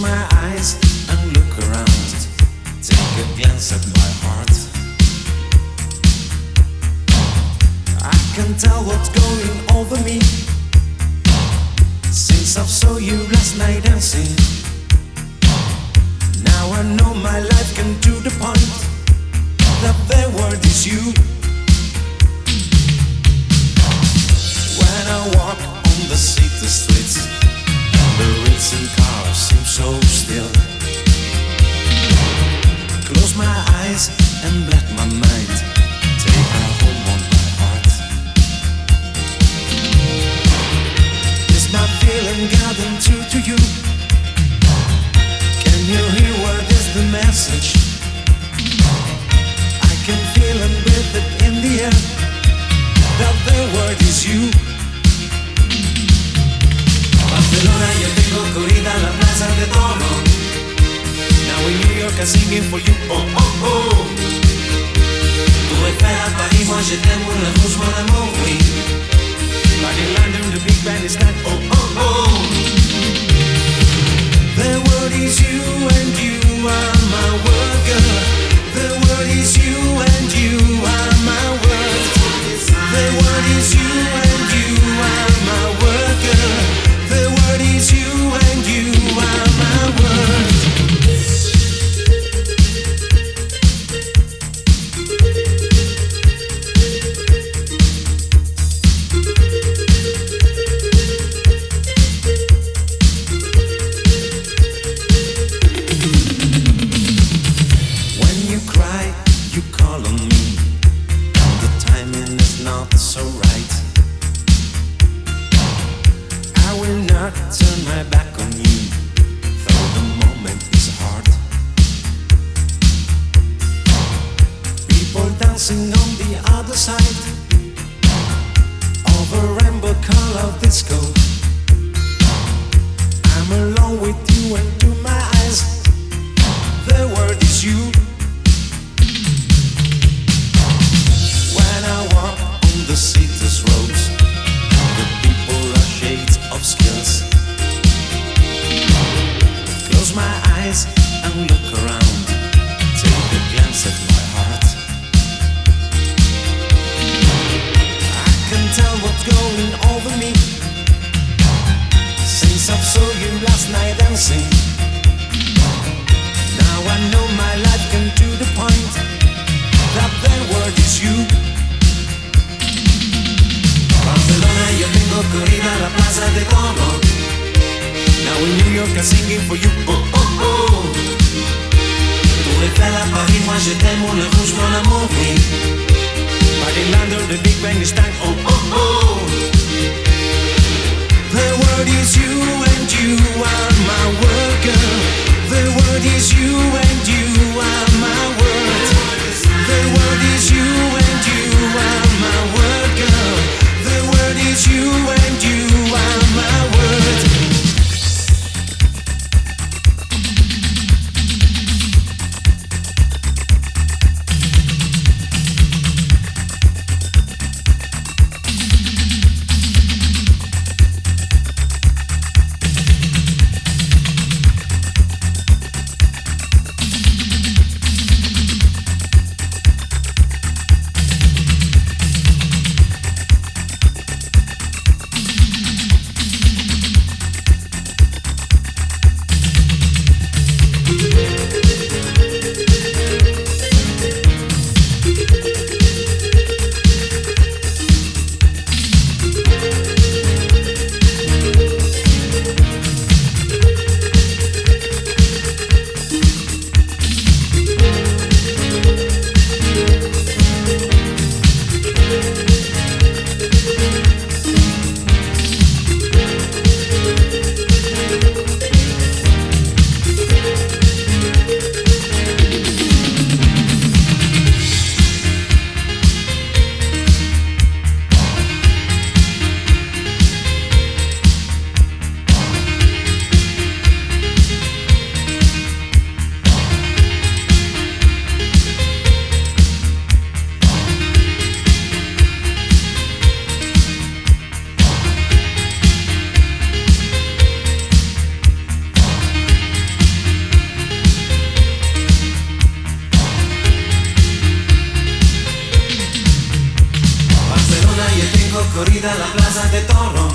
my eyes and look around. Take a glance at my heart. I can tell what's going over me. Since I saw you last night dancing. Now I know my life came to the point that the word is you. When I walk on the city you. Can you hear what is the message? I can feel and breathe it in the air that the word is you. Barcelona, yo tengo corrida la plaza de toro. Now in New York, I'm singing for you. Oh, oh, oh. Tu espères à Paris, moi je t'aime, mon amour, mon amour, oui. But in London, the big band is not cannot turn my back on you, though the moment is hard. People dancing on the other side of a rainbow color disco. I'm alone with you and what's going over me. Since I saw you last night dancing Now I know my life came to the point That the word is you. Barcelona, yo tengo que ir a la plaza de Como. Now in New York I'm singing for you, oh oh oh. Tour Eiffel à Paris, moi je t'aime, mon rouge, mon amour, oui Ferdinando, the Big Bang is time. Oh, oh, oh. The world is you and you are my worker. The world is you and you are my corrida a la plaza de toro.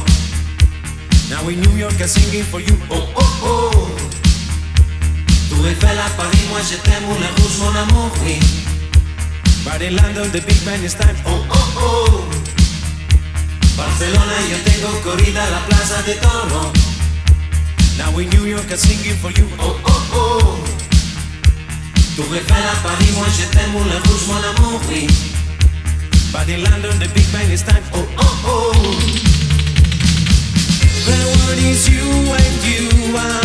Now in New York I'm singing for you. Oh oh oh. Tu belle à Paris, moi je t'aime, Moulin Rouge, mon amour, oui. In London the big band is time. Oh oh oh. Barcelona yo tengo corrida a la plaza de toro. Now in New York I'm singing for you. Oh oh oh. Tu belle à Paris, moi je t'aime, Moulin Rouge, mon amour, oui. But in London the big band is time. Oh oh oh. The one is you and you are